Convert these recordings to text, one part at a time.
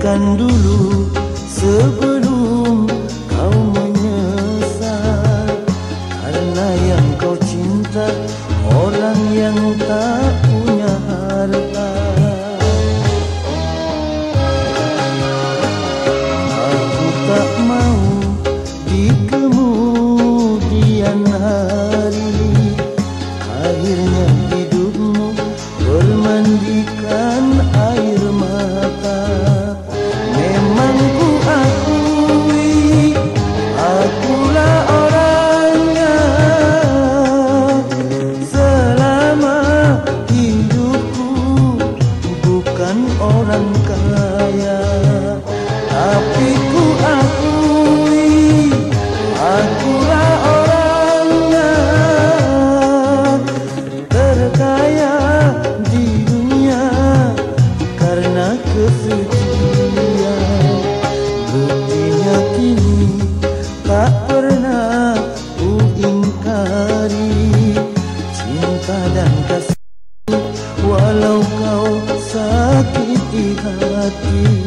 Kan dulu sebelum. hati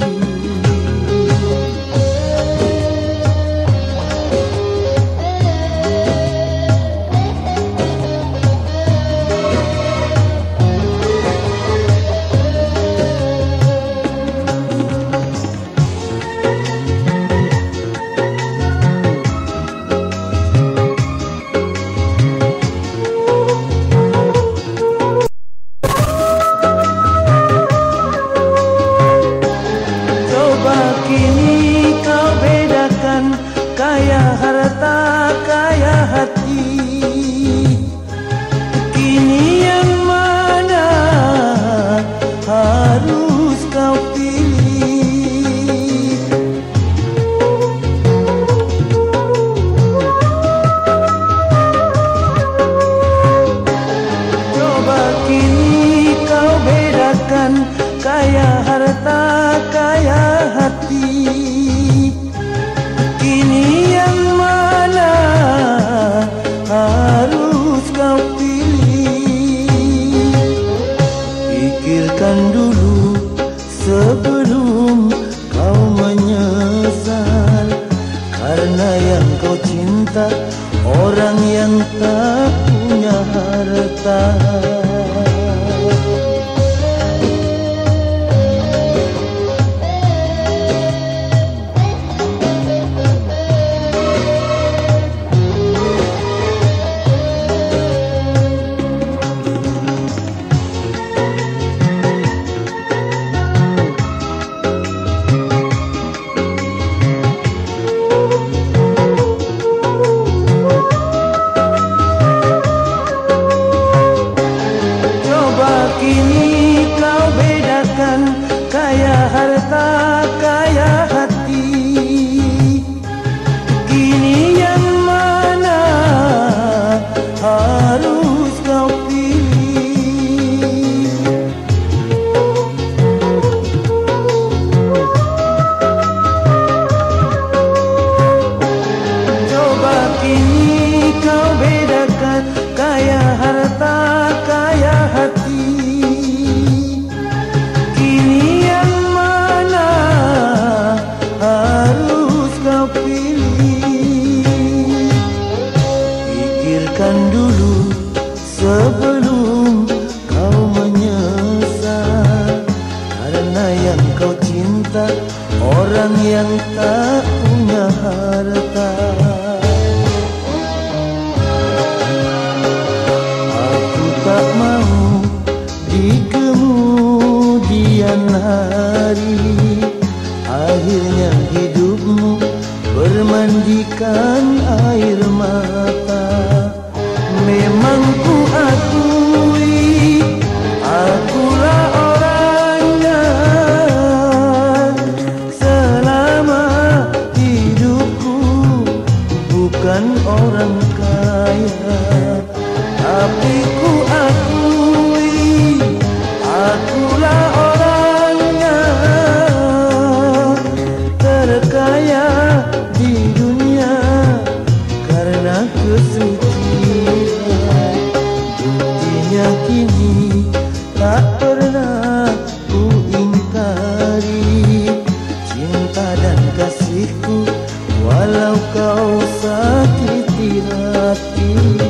kau pilih Pikirkan dulu sebelum kau menyesal. Karena yang kau cinta orang yang tak punya harta. harta Orang yang tak punya harta. Aku tak mahu di kemudian hari Akhirnya hidupmu bermandikan air mata. yakini tak pernah ku ingkari cinta dan kasihku walau kau sakiti hati.